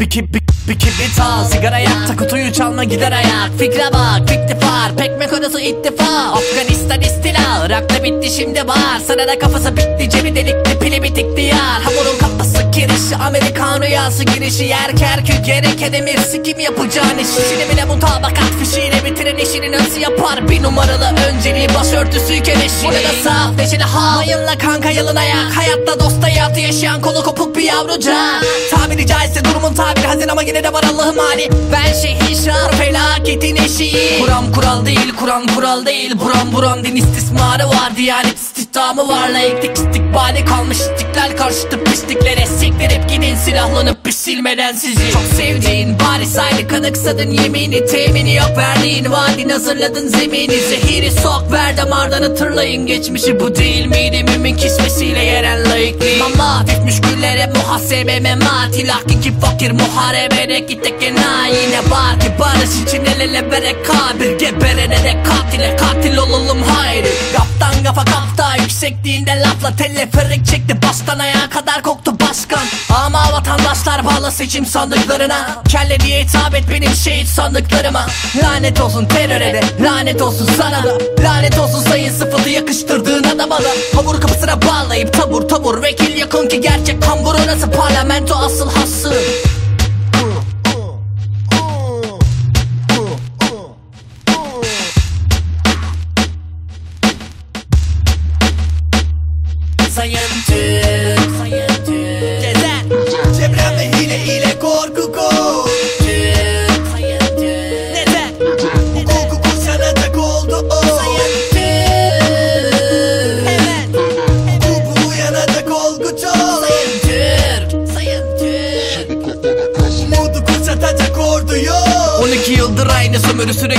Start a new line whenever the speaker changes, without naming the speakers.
bir, bir, bir kibrit al Sigara yak ta kutuyu çalma gider ayak Fikre bak fikri far Pekmek odası ittifak Afganistan istila Irak'ta bitti şimdi var. Sana da kafası bitti cebi delikli pili bitik diyar. Hamurun kafası girişi Amerikan rüyası girişi. Yer kerkük gerek edemir Sikim yapacağın iş İşini bile mutabakat fişiyle bitiren işini nasıl yapar? Bir numaralı önceliği başörtüsüyken eşi Burada saf neşeli hal Mayınla kanka yalın ayak. Hayatta dost hayatı yaşayan kolu kopuk bir yavrucak. Tabiri hazin ama yine de var Allah'ım hali Ben şehir şar felaketin eşiği. Kuram kural değil Kur'an kural değil. Buram buram din istismarı var. Diyanet istihdamı var. Layıklık istikbali kalmış. İstiklal karşıtı pisliklere Siktirip gidin. Silahlanıp bir silmeden sizi. Çok sevdiğin bari saydı kanıksadın yemini. Temini yok verdiğin vaadin. Hazırladın zemini. Zehiri sok ver damardan hatırlayın. Geçmişi Bu değil miydi? Mümin kismesiyle yeren layıklığı Mama müşküllere muhasebe memati Lakin ki fakir muharebede gittik enayi Yine var ki barış için el ele verek kabir. Geberene de katile katil olalım hayri Kaptan kafa kapta yüksekliğinde lafla teleferik çekti. Baştan ayağa kadar koktu başkan. Ama vatandaşlar bağlı seçim sandıklarına. Kelle diye hitap et benim şehit sandıklarıma. Lanet olsun teröre de lanet olsun sana da. Lanet olsun sayın sıfatı yakıştırdığın adama da. Hamur kapısına bağlayıp tabur tabur Vekil yakın ki gerçek kambur orası. Parlamento Sayın Türk Sayın Türk Gezer
Çevremde korku korku
Türk Sayın Türk Neden
Hukuku kuşanacak oldu o
Sayın Türk Evet
Hukuku uyanacak olgu çok
Sayın Türk Sayın Türk
Umudu kuşatacak ordu yok
12 yıldır aynı sömürü sürekli